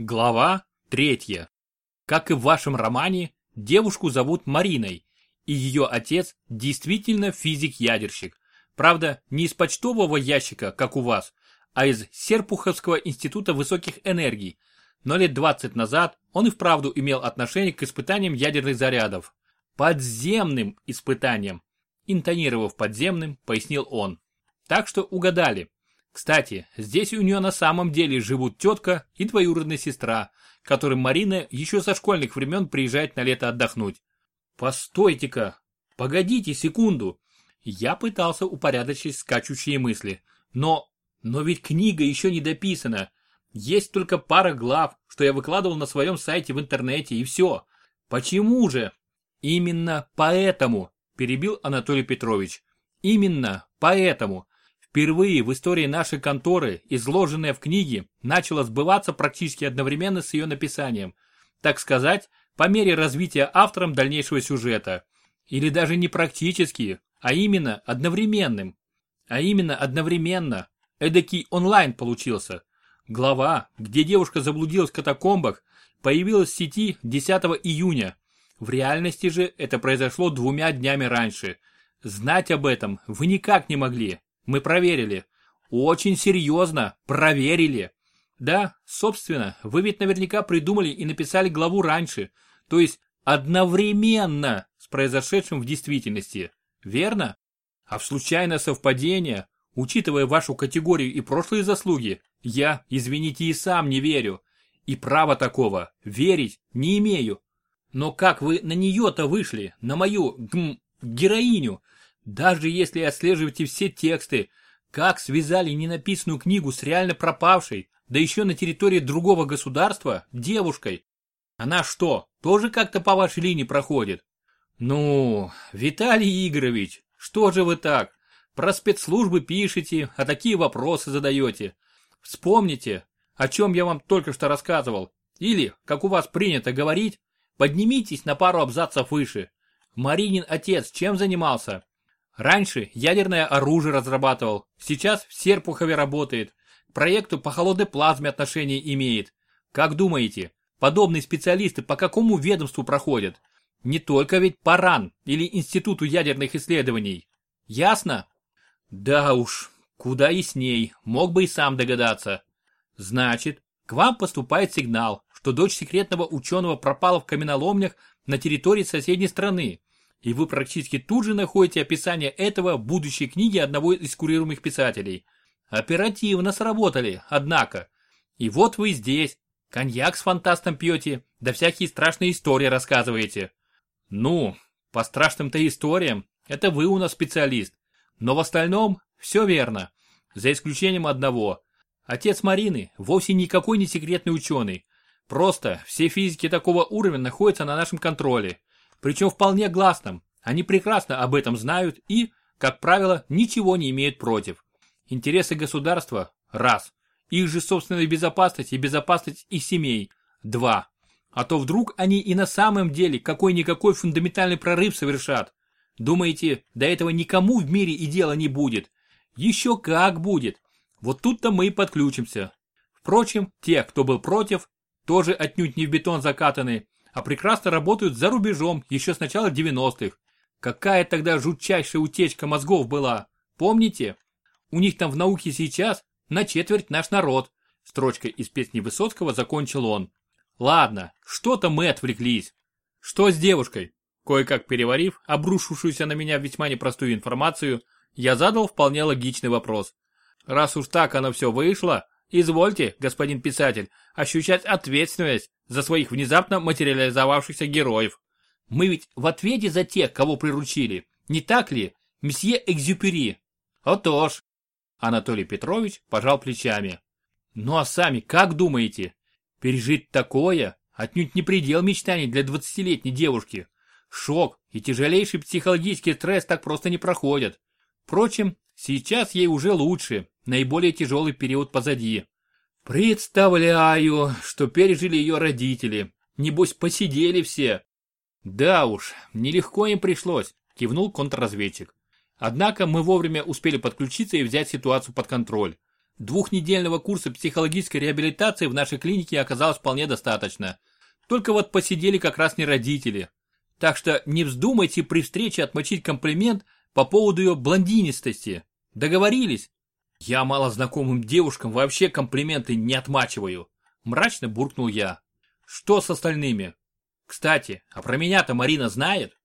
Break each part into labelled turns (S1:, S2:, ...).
S1: Глава третья. Как и в вашем романе, девушку зовут Мариной, и ее отец действительно физик-ядерщик. Правда, не из почтового ящика, как у вас, а из Серпуховского института высоких энергий. Но лет 20 назад он и вправду имел отношение к испытаниям ядерных зарядов. Подземным испытаниям. Интонировав подземным, пояснил он. Так что угадали. Кстати, здесь у нее на самом деле живут тетка и двоюродная сестра, которым Марина еще со школьных времен приезжает на лето отдохнуть. Постойте-ка, погодите секунду. Я пытался упорядочить скачущие мысли. Но, но ведь книга еще не дописана. Есть только пара глав, что я выкладывал на своем сайте в интернете и все. Почему же? Именно поэтому, перебил Анатолий Петрович. Именно поэтому. Впервые в истории нашей конторы, изложенное в книге, начало сбываться практически одновременно с ее написанием. Так сказать, по мере развития автором дальнейшего сюжета. Или даже не практически, а именно одновременным. А именно одновременно. Эдакий онлайн получился. Глава, где девушка заблудилась в катакомбах, появилась в сети 10 июня. В реальности же это произошло двумя днями раньше. Знать об этом вы никак не могли. Мы проверили. Очень серьезно проверили. Да, собственно, вы ведь наверняка придумали и написали главу раньше, то есть одновременно с произошедшим в действительности. Верно? А в случайное совпадение, учитывая вашу категорию и прошлые заслуги, я, извините, и сам не верю. И права такого верить не имею. Но как вы на нее-то вышли, на мою, гм, героиню, даже если отслеживаете все тексты, как связали ненаписанную книгу с реально пропавшей, да еще на территории другого государства, девушкой? Она что, тоже как-то по вашей линии проходит? Ну, Виталий Игоревич, что же вы так? Про спецслужбы пишете, а такие вопросы задаете. Вспомните, о чем я вам только что рассказывал. Или, как у вас принято говорить, поднимитесь на пару абзацев выше. Маринин отец чем занимался? Раньше ядерное оружие разрабатывал, сейчас в Серпухове работает. К проекту по холодной плазме отношение имеет. Как думаете, подобные специалисты по какому ведомству проходят? Не только ведь по РАН или Институту ядерных исследований. Ясно? Да уж, куда ясней, мог бы и сам догадаться. Значит, к вам поступает сигнал, что дочь секретного ученого пропала в каменоломнях на территории соседней страны и вы практически тут же находите описание этого в будущей книге одного из курируемых писателей. Оперативно сработали, однако. И вот вы здесь, коньяк с фантастом пьете, да всякие страшные истории рассказываете. Ну, по страшным-то историям, это вы у нас специалист. Но в остальном все верно, за исключением одного. Отец Марины вовсе никакой не секретный ученый. Просто все физики такого уровня находятся на нашем контроле причем вполне гласном. Они прекрасно об этом знают и, как правило, ничего не имеют против. Интересы государства – раз. Их же собственная безопасность и безопасность их семей – два. А то вдруг они и на самом деле какой-никакой фундаментальный прорыв совершат. Думаете, до этого никому в мире и дела не будет? Еще как будет. Вот тут-то мы и подключимся. Впрочем, те, кто был против, тоже отнюдь не в бетон закатаны, а прекрасно работают за рубежом еще с начала 90-х. Какая тогда жутчайшая утечка мозгов была, помните? У них там в науке сейчас на четверть наш народ. Строчкой из песни Высоцкого закончил он. Ладно, что-то мы отвлеклись. Что с девушкой? Кое-как переварив обрушившуюся на меня весьма непростую информацию, я задал вполне логичный вопрос. Раз уж так оно все вышло, извольте, господин писатель, ощущать ответственность за своих внезапно материализовавшихся героев. Мы ведь в ответе за тех, кого приручили, не так ли, месье Экзюпери? Отож. Анатолий Петрович пожал плечами. Ну а сами как думаете? Пережить такое отнюдь не предел мечтаний для двадцатилетней девушки. Шок и тяжелейший психологический стресс так просто не проходят. Впрочем, сейчас ей уже лучше, наиболее тяжелый период позади. Представляю, что пережили ее родители. Небось, посидели все. Да уж, нелегко им пришлось, кивнул контрразведчик. Однако мы вовремя успели подключиться и взять ситуацию под контроль. Двухнедельного курса психологической реабилитации в нашей клинике оказалось вполне достаточно. Только вот посидели как раз не родители. Так что не вздумайте при встрече отмочить комплимент по поводу ее блондинистости. Договорились? Я мало знакомым девушкам вообще комплименты не отмачиваю. Мрачно буркнул я. Что с остальными? Кстати, а про меня-то Марина знает?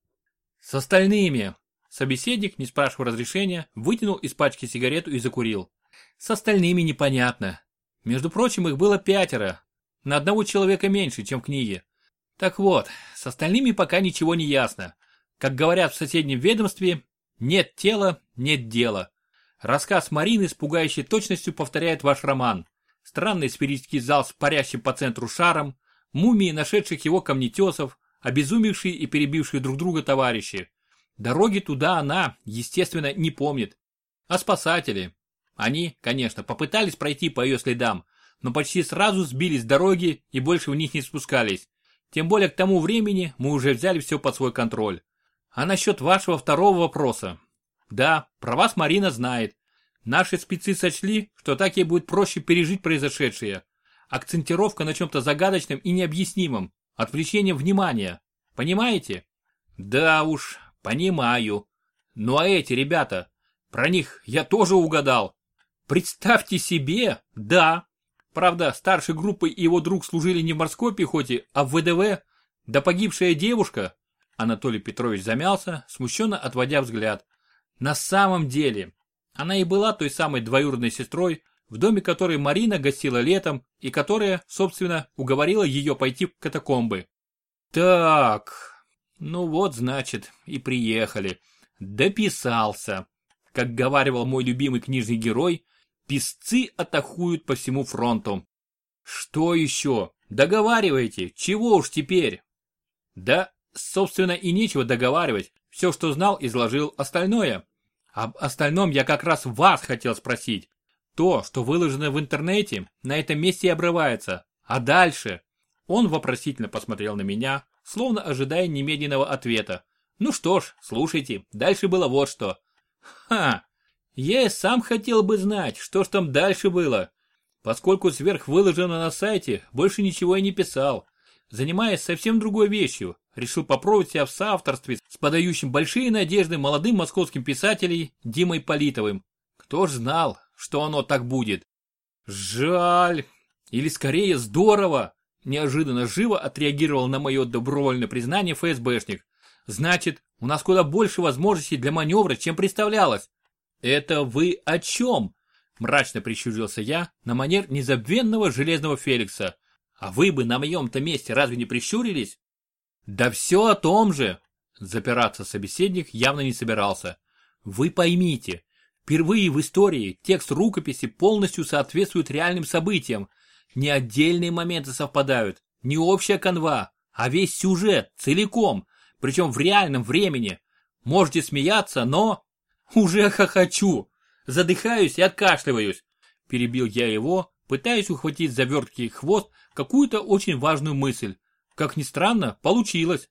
S1: С остальными. Собеседник, не спрашивая разрешения, вытянул из пачки сигарету и закурил. С остальными непонятно. Между прочим, их было пятеро. На одного человека меньше, чем в книге. Так вот, с остальными пока ничего не ясно. Как говорят в соседнем ведомстве, нет тела, нет дела. Рассказ Марины с пугающей точностью повторяет ваш роман. Странный спиритский зал с парящим по центру шаром, мумии нашедших его камнетесов, обезумевшие и перебившие друг друга товарищи. Дороги туда она, естественно, не помнит. А спасатели? Они, конечно, попытались пройти по ее следам, но почти сразу сбились с дороги и больше в них не спускались. Тем более к тому времени мы уже взяли все под свой контроль. А насчет вашего второго вопроса. Да, про вас Марина знает. Наши спецы сочли, что так ей будет проще пережить произошедшее. Акцентировка на чем-то загадочном и необъяснимом. Отвлечение внимания. Понимаете? Да уж, понимаю. Ну а эти ребята, про них я тоже угадал. Представьте себе, да. Правда, старшей группой и его друг служили не в морской пехоте, а в ВДВ. Да погибшая девушка. Анатолий Петрович замялся, смущенно отводя взгляд. На самом деле, она и была той самой двоюродной сестрой, в доме которой Марина гостила летом и которая, собственно, уговорила ее пойти в катакомбы. Так, ну вот, значит, и приехали. Дописался. Как говаривал мой любимый книжный герой, писцы атакуют по всему фронту. Что еще? Договаривайте, чего уж теперь? Да, собственно, и нечего договаривать. Все, что знал, изложил остальное. Об остальном я как раз вас хотел спросить. То, что выложено в интернете, на этом месте и обрывается. А дальше? Он вопросительно посмотрел на меня, словно ожидая немедленного ответа. Ну что ж, слушайте, дальше было вот что. Ха! Я и сам хотел бы знать, что ж там дальше было. Поскольку сверх выложено на сайте, больше ничего и не писал. Занимаясь совсем другой вещью, решил попробовать себя в соавторстве с подающим большие надежды молодым московским писателем Димой Политовым. Кто ж знал, что оно так будет. Жаль. Или скорее здорово. Неожиданно живо отреагировал на мое добровольное признание ФСБшник. Значит, у нас куда больше возможностей для маневра, чем представлялось. Это вы о чем? Мрачно прищурился я на манер незабвенного железного Феликса. А вы бы на моем-то месте разве не прищурились? Да все о том же. Запираться собеседник явно не собирался. Вы поймите, Впервые в истории текст рукописи полностью соответствует реальным событиям. Не отдельные моменты совпадают, не общая канва, а весь сюжет целиком, причем в реальном времени. Можете смеяться, но... Уже хохочу. Задыхаюсь и откашливаюсь. Перебил я его, пытаясь ухватить за верткий хвост какую-то очень важную мысль. Как ни странно, получилось.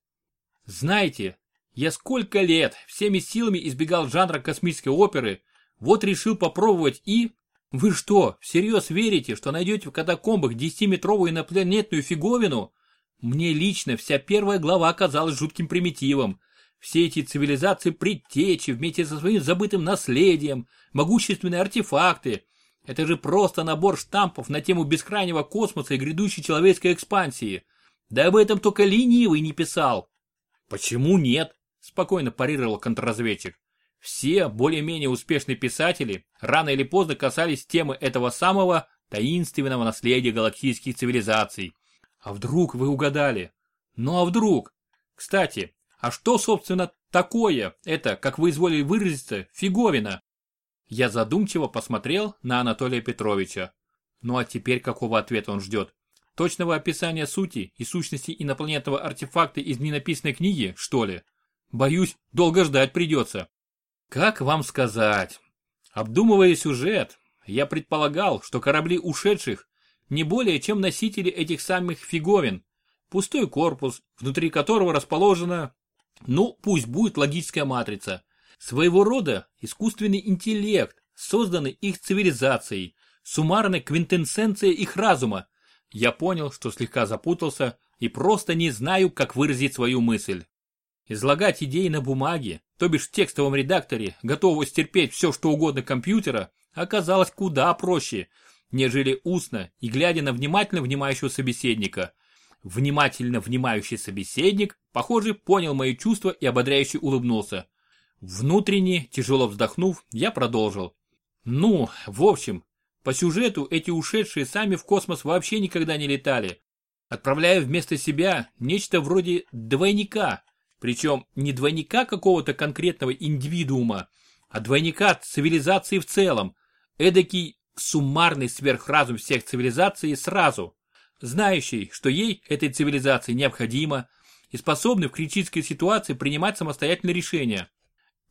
S1: Знаете, я сколько лет всеми силами избегал жанра космической оперы, вот решил попробовать и... Вы что, всерьез верите, что найдете в катакомбах 10-метровую инопланетную фиговину? Мне лично вся первая глава оказалась жутким примитивом. Все эти цивилизации предтечи вместе со своим забытым наследием, могущественные артефакты. Это же просто набор штампов на тему бескрайнего космоса и грядущей человеческой экспансии. Да об этом только ленивый не писал. Почему нет? Спокойно парировал контрразведчик. Все более-менее успешные писатели рано или поздно касались темы этого самого таинственного наследия галактических цивилизаций. А вдруг вы угадали? Ну а вдруг? Кстати, а что, собственно, такое это, как вы изволили выразиться, фиговина? Я задумчиво посмотрел на Анатолия Петровича. Ну а теперь какого ответа он ждет? Точного описания сути и сущности инопланетного артефакта из ненаписанной книги, что ли? Боюсь, долго ждать придется. Как вам сказать? Обдумывая сюжет, я предполагал, что корабли ушедших не более чем носители этих самых фиговин. Пустой корпус, внутри которого расположена, ну пусть будет логическая матрица, своего рода искусственный интеллект, созданный их цивилизацией, суммарная квинтэссенция их разума. Я понял, что слегка запутался и просто не знаю, как выразить свою мысль. Излагать идеи на бумаге, то бишь в текстовом редакторе, готового стерпеть все, что угодно компьютера, оказалось куда проще, нежели устно и глядя на внимательно внимающего собеседника. Внимательно внимающий собеседник, похоже, понял мои чувства и ободряюще улыбнулся. Внутренне, тяжело вздохнув, я продолжил. Ну, в общем, по сюжету эти ушедшие сами в космос вообще никогда не летали, отправляя вместо себя нечто вроде двойника, причем не двойника какого-то конкретного индивидуума, а двойника цивилизации в целом, эдакий суммарный сверхразум всех цивилизаций сразу, знающий, что ей, этой цивилизации, необходимо и способный в критической ситуации принимать самостоятельные решения.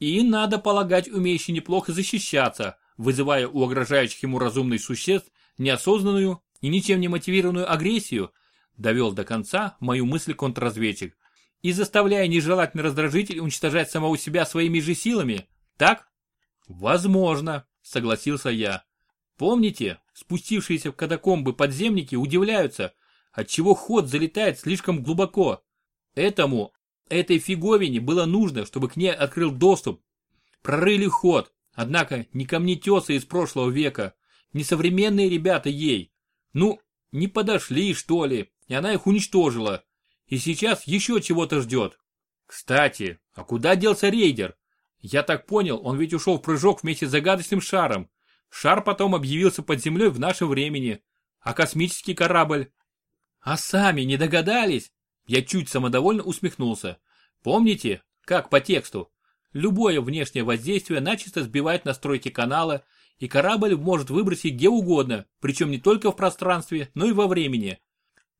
S1: И, надо полагать, умеющий неплохо защищаться, вызывая у окружающих ему разумных существ неосознанную и ничем не мотивированную агрессию, довел до конца мою мысль контрразведчик, и заставляя нежелательный раздражитель уничтожать самого себя своими же силами, так? Возможно, согласился я. Помните, спустившиеся в катакомбы подземники удивляются, отчего ход залетает слишком глубоко. Этому, этой фиговине было нужно, чтобы к ней открыл доступ. Прорыли ход, Однако не камнетесы из прошлого века, не современные ребята ей. Ну, не подошли, что ли, и она их уничтожила. И сейчас еще чего-то ждет. Кстати, а куда делся рейдер? Я так понял, он ведь ушел в прыжок вместе с загадочным шаром. Шар потом объявился под землей в наше времени. А космический корабль? А сами не догадались? Я чуть самодовольно усмехнулся. Помните, как по тексту? Любое внешнее воздействие начисто сбивает настройки канала, и корабль может выбросить где угодно, причем не только в пространстве, но и во времени.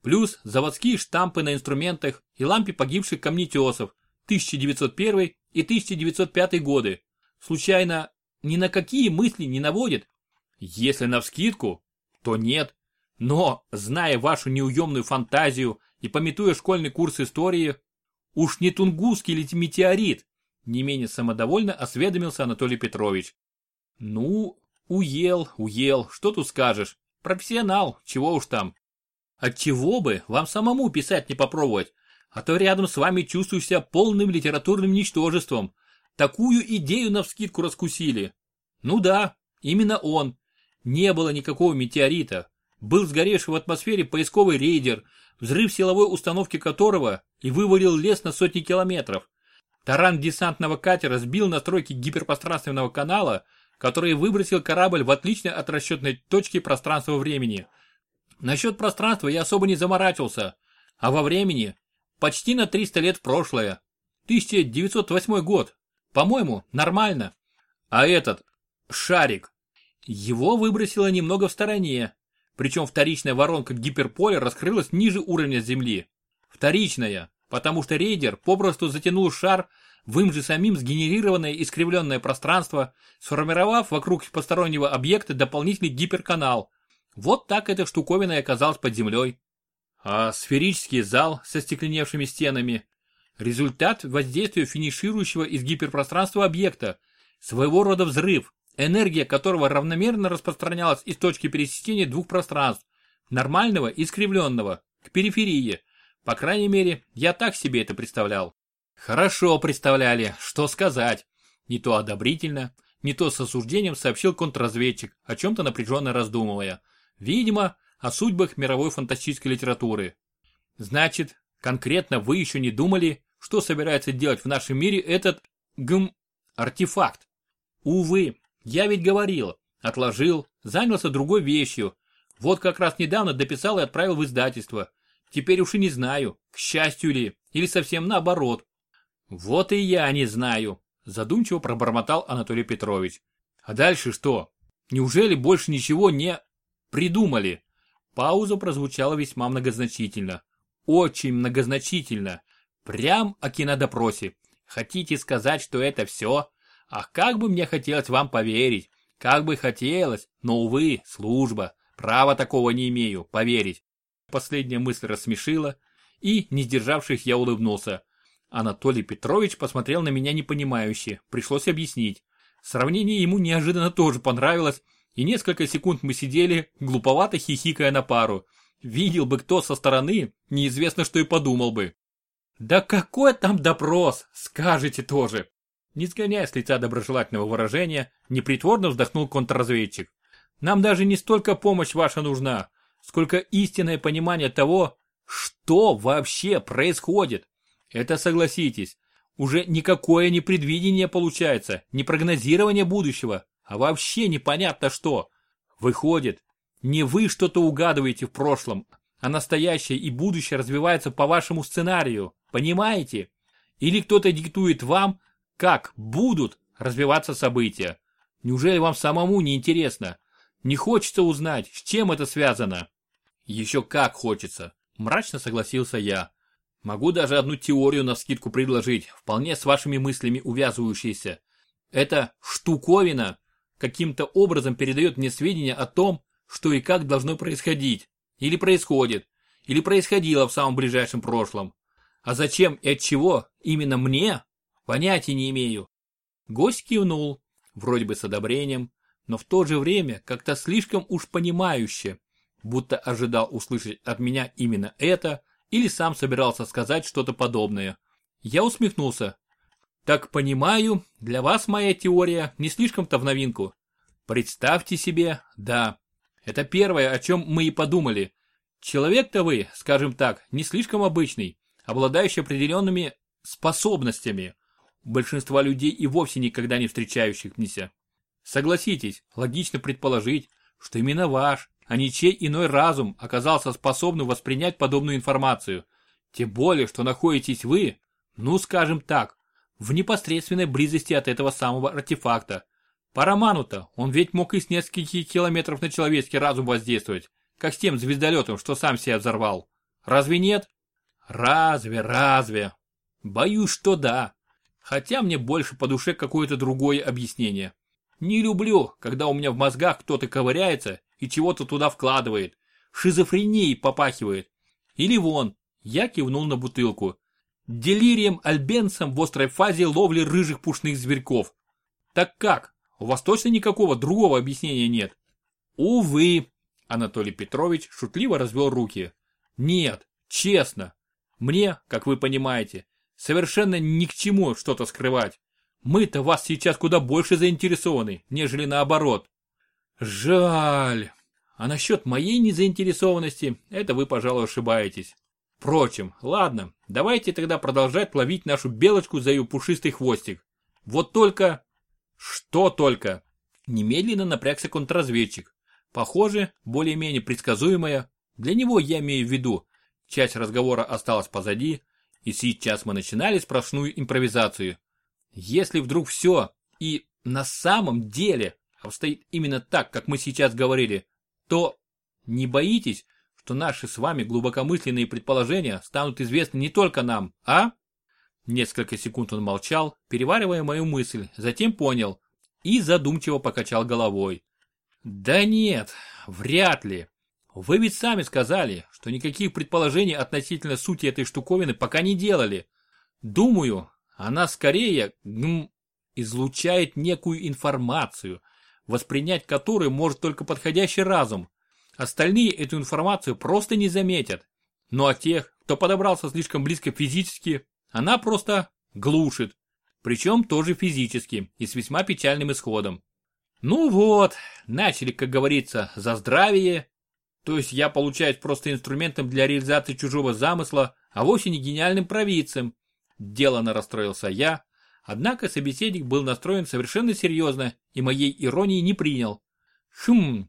S1: Плюс заводские штампы на инструментах и лампе погибших камнетесов 1901 и 1905 годы. Случайно ни на какие мысли не наводит? Если навскидку, то нет. Но, зная вашу неуемную фантазию и пометуя школьный курс истории, уж не тунгусский ли метеорит, не менее самодовольно осведомился Анатолий Петрович. Ну, уел, уел, что тут скажешь. Профессионал, чего уж там. Отчего бы вам самому писать не попробовать, а то рядом с вами чувствую себя полным литературным ничтожеством. Такую идею навскидку раскусили. Ну да, именно он. Не было никакого метеорита. Был сгоревший в атмосфере поисковый рейдер, взрыв силовой установки которого и вывалил лес на сотни километров. Таран десантного катера сбил настройки гиперпространственного канала, который выбросил корабль в отличной от расчетной точки пространства-времени. Насчет пространства я особо не заморачивался, а во времени почти на 300 лет в прошлое. 1908 год. По-моему, нормально. А этот, шарик, его выбросило немного в стороне, причем вторичная воронка гиперполя раскрылась ниже уровня Земли. Вторичная, потому что рейдер попросту затянул шар в им же самим сгенерированное искривленное пространство, сформировав вокруг постороннего объекта дополнительный гиперканал. Вот так эта штуковина и оказалась под землей. А сферический зал со стекленевшими стенами – результат воздействия финиширующего из гиперпространства объекта, своего рода взрыв, энергия которого равномерно распространялась из точки пересечения двух пространств – нормального и искривленного, к периферии – по крайней мере, я так себе это представлял. Хорошо представляли, что сказать. Не то одобрительно, не то с осуждением сообщил контрразведчик, о чем-то напряженно раздумывая. Видимо, о судьбах мировой фантастической литературы. Значит, конкретно вы еще не думали, что собирается делать в нашем мире этот, гм, артефакт? Увы, я ведь говорил, отложил, занялся другой вещью. Вот как раз недавно дописал и отправил в издательство. Теперь уж и не знаю, к счастью ли, или совсем наоборот. Вот и я не знаю, задумчиво пробормотал Анатолий Петрович. А дальше что? Неужели больше ничего не придумали? Пауза прозвучала весьма многозначительно. Очень многозначительно. Прям о кинодопросе. Хотите сказать, что это все? Ах, как бы мне хотелось вам поверить. Как бы хотелось, но, увы, служба. Права такого не имею, поверить. Последняя мысль рассмешила, и, не сдержавшись, я улыбнулся. Анатолий Петрович посмотрел на меня непонимающе, пришлось объяснить. Сравнение ему неожиданно тоже понравилось, и несколько секунд мы сидели, глуповато хихикая на пару. Видел бы кто со стороны, неизвестно что и подумал бы. Да какой там допрос, скажете тоже. Не сгоняя с лица доброжелательного выражения, непритворно вздохнул контрразведчик. Нам даже не столько помощь ваша нужна, сколько истинное понимание того, что вообще происходит. Это согласитесь, уже никакое не предвидение получается, не прогнозирование будущего, а вообще непонятно что. Выходит, не вы что-то угадываете в прошлом, а настоящее и будущее развивается по вашему сценарию, понимаете? Или кто-то диктует вам, как будут развиваться события. Неужели вам самому не интересно? Не хочется узнать, с чем это связано? Еще как хочется, мрачно согласился я. Могу даже одну теорию на скидку предложить, вполне с вашими мыслями увязывающейся. Эта штуковина каким-то образом передает мне сведения о том, что и как должно происходить. Или происходит. Или происходило в самом ближайшем прошлом. А зачем и от чего именно мне, понятия не имею. Гость кивнул, вроде бы с одобрением, но в то же время как-то слишком уж понимающе, будто ожидал услышать от меня именно это, или сам собирался сказать что-то подобное. Я усмехнулся. Так понимаю, для вас моя теория не слишком-то в новинку. Представьте себе, да, это первое, о чем мы и подумали. Человек-то вы, скажем так, не слишком обычный, обладающий определенными способностями. Большинства людей и вовсе никогда не встречающихся. Согласитесь, логично предположить, что именно ваш, а не чей иной разум оказался способным воспринять подобную информацию. Тем более, что находитесь вы, ну скажем так, в непосредственной близости от этого самого артефакта. По роману-то он ведь мог и с нескольких километров на человеческий разум воздействовать, как с тем звездолетом, что сам себя взорвал. Разве нет? Разве, разве? Боюсь, что да. Хотя мне больше по душе какое-то другое объяснение. Не люблю, когда у меня в мозгах кто-то ковыряется и чего-то туда вкладывает. Шизофренией попахивает. Или вон, я кивнул на бутылку. Делирием альбенсом в острой фазе ловли рыжих пушных зверьков. Так как? У вас точно никакого другого объяснения нет? Увы, Анатолий Петрович шутливо развел руки. Нет, честно. Мне, как вы понимаете, совершенно ни к чему что-то скрывать. Мы-то вас сейчас куда больше заинтересованы, нежели наоборот. Жаль. А насчет моей незаинтересованности, это вы, пожалуй, ошибаетесь. Впрочем, ладно, давайте тогда продолжать ловить нашу белочку за ее пушистый хвостик. Вот только... Что только? Немедленно напрягся контрразведчик. Похоже, более-менее предсказуемая, для него я имею в виду, часть разговора осталась позади, и сейчас мы начинали сплошную импровизацию. Если вдруг все и на самом деле обстоит именно так, как мы сейчас говорили, то не боитесь, что наши с вами глубокомысленные предположения станут известны не только нам, а? Несколько секунд он молчал, переваривая мою мысль, затем понял и задумчиво покачал головой. Да нет, вряд ли. Вы ведь сами сказали, что никаких предположений относительно сути этой штуковины пока не делали. Думаю, она скорее гм, излучает некую информацию, воспринять которую может только подходящий разум. Остальные эту информацию просто не заметят. Ну а тех, кто подобрался слишком близко физически, она просто глушит. Причем тоже физически и с весьма печальным исходом. Ну вот, начали, как говорится, за здравие. То есть я получаюсь просто инструментом для реализации чужого замысла, а вовсе не гениальным провидцем. Делано расстроился я, однако собеседник был настроен совершенно серьезно и моей иронии не принял. Хм,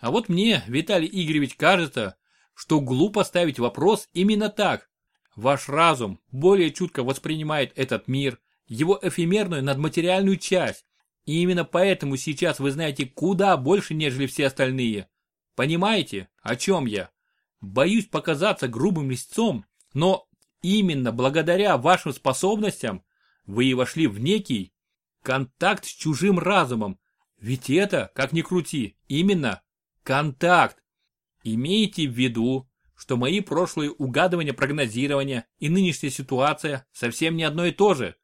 S1: а вот мне, Виталий Игоревич, кажется, что глупо ставить вопрос именно так. Ваш разум более чутко воспринимает этот мир, его эфемерную надматериальную часть, и именно поэтому сейчас вы знаете куда больше, нежели все остальные. Понимаете, о чем я? Боюсь показаться грубым листцом, но именно благодаря вашим способностям вы и вошли в некий контакт с чужим разумом. Ведь это, как ни крути, именно контакт. Имейте в виду, что мои прошлые угадывания прогнозирования и нынешняя ситуация совсем не одно и то же,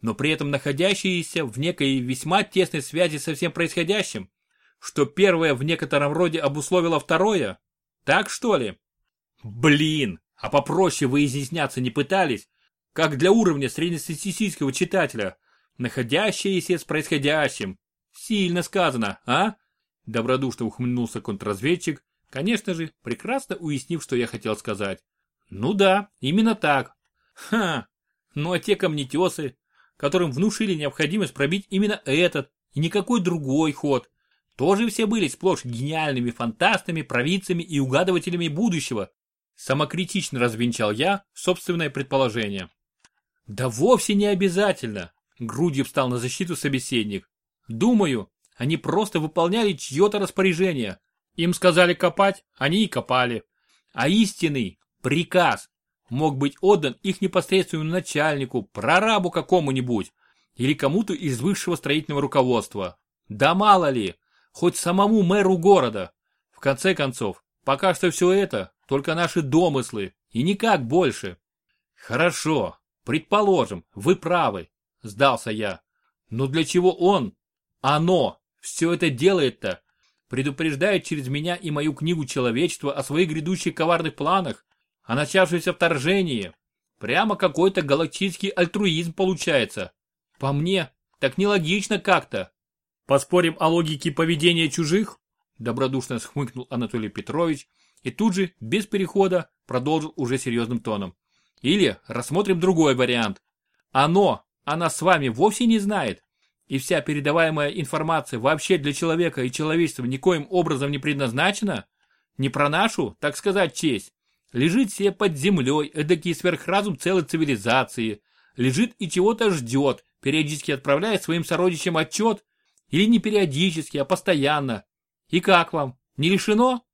S1: но при этом находящиеся в некой весьма тесной связи со всем происходящим. Что первое в некотором роде обусловило второе? Так что ли? Блин, а попроще вы изъясняться не пытались? Как для уровня среднестатистического читателя, находящиеся с происходящим. Сильно сказано, а? Добродушно ухмыльнулся контрразведчик, конечно же, прекрасно уяснив, что я хотел сказать. Ну да, именно так. Ха, ну а те камнетесы, которым внушили необходимость пробить именно этот и никакой другой ход, тоже все были сплошь гениальными фантастами, провидцами и угадывателями будущего. Самокритично развенчал я собственное предположение. Да вовсе не обязательно, грудью встал на защиту собеседник. Думаю, они просто выполняли чье-то распоряжение. Им сказали копать, они и копали. А истинный приказ мог быть отдан их непосредственному начальнику, прорабу какому-нибудь или кому-то из высшего строительного руководства. Да мало ли, хоть самому мэру города. В конце концов, пока что все это только наши домыслы и никак больше. Хорошо, предположим, вы правы, сдался я. Но для чего он, оно, все это делает-то? Предупреждает через меня и мою книгу человечества о своих грядущих коварных планах, о начавшемся вторжении. Прямо какой-то галактический альтруизм получается. По мне, так нелогично как-то. Поспорим о логике поведения чужих? Добродушно схмыкнул Анатолий Петрович и тут же, без перехода, продолжил уже серьезным тоном. Или рассмотрим другой вариант. Оно, она с вами вовсе не знает. И вся передаваемая информация вообще для человека и человечества никоим образом не предназначена? Не про нашу, так сказать, честь. Лежит себе под землей эдакий сверхразум целой цивилизации. Лежит и чего-то ждет, периодически отправляя своим сородичам отчет или не периодически, а постоянно. И как вам? Не лишено?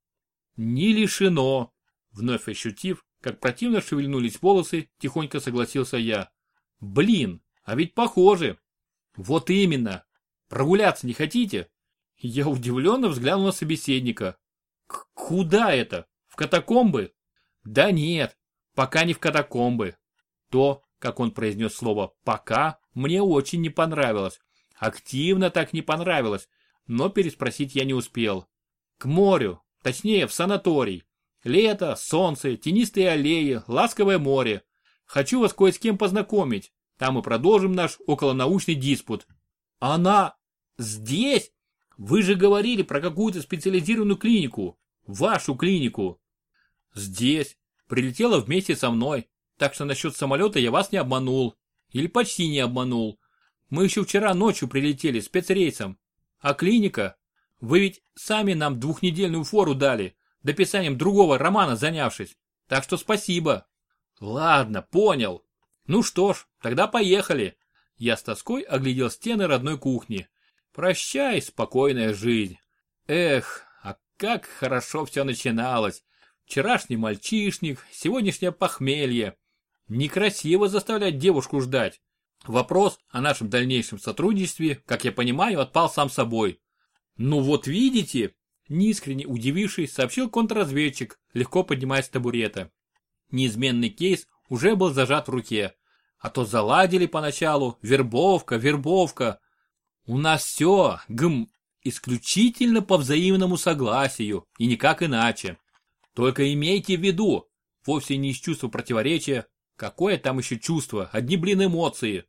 S1: Не лишено. Вновь ощутив, как противно шевельнулись волосы, тихонько согласился я. Блин, а ведь похоже. Вот именно. Прогуляться не хотите? Я удивленно взглянул на собеседника. К куда это? В катакомбы? Да нет, пока не в катакомбы. То, как он произнес слово «пока», мне очень не понравилось. Активно так не понравилось, но переспросить я не успел. К морю, точнее в санаторий. Лето, солнце, тенистые аллеи, ласковое море. Хочу вас кое с кем познакомить. Там мы продолжим наш околонаучный диспут. Она здесь? Вы же говорили про какую-то специализированную клинику. Вашу клинику. Здесь. Прилетела вместе со мной. Так что насчет самолета я вас не обманул. Или почти не обманул. Мы еще вчера ночью прилетели спецрейсом. А клиника? Вы ведь сами нам двухнедельную фору дали, дописанием другого романа занявшись. Так что спасибо. Ладно, понял. Ну что ж, тогда поехали. Я с тоской оглядел стены родной кухни. Прощай, спокойная жизнь. Эх, а как хорошо все начиналось. Вчерашний мальчишник, сегодняшнее похмелье. Некрасиво заставлять девушку ждать. Вопрос о нашем дальнейшем сотрудничестве, как я понимаю, отпал сам собой. Ну вот видите, неискренне удивившись, сообщил контрразведчик, легко поднимаясь с табурета. Неизменный кейс уже был зажат в руке. А то заладили поначалу, вербовка, вербовка. У нас все, гм, исключительно по взаимному согласию и никак иначе. Только имейте в виду, вовсе не из чувства противоречия, какое там еще чувство, одни блин эмоции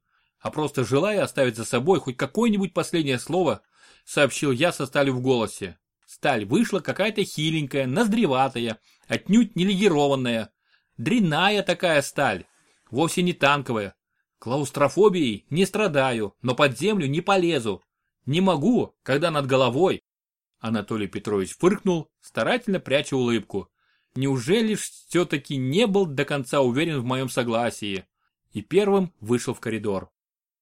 S1: а просто желая оставить за собой хоть какое-нибудь последнее слово, сообщил я со сталью в голосе. Сталь вышла какая-то хиленькая, ноздреватая, отнюдь не легированная. Дрянная такая сталь, вовсе не танковая. Клаустрофобией не страдаю, но под землю не полезу. Не могу, когда над головой. Анатолий Петрович фыркнул, старательно пряча улыбку. Неужели все-таки не был до конца уверен в моем согласии? И первым вышел в коридор.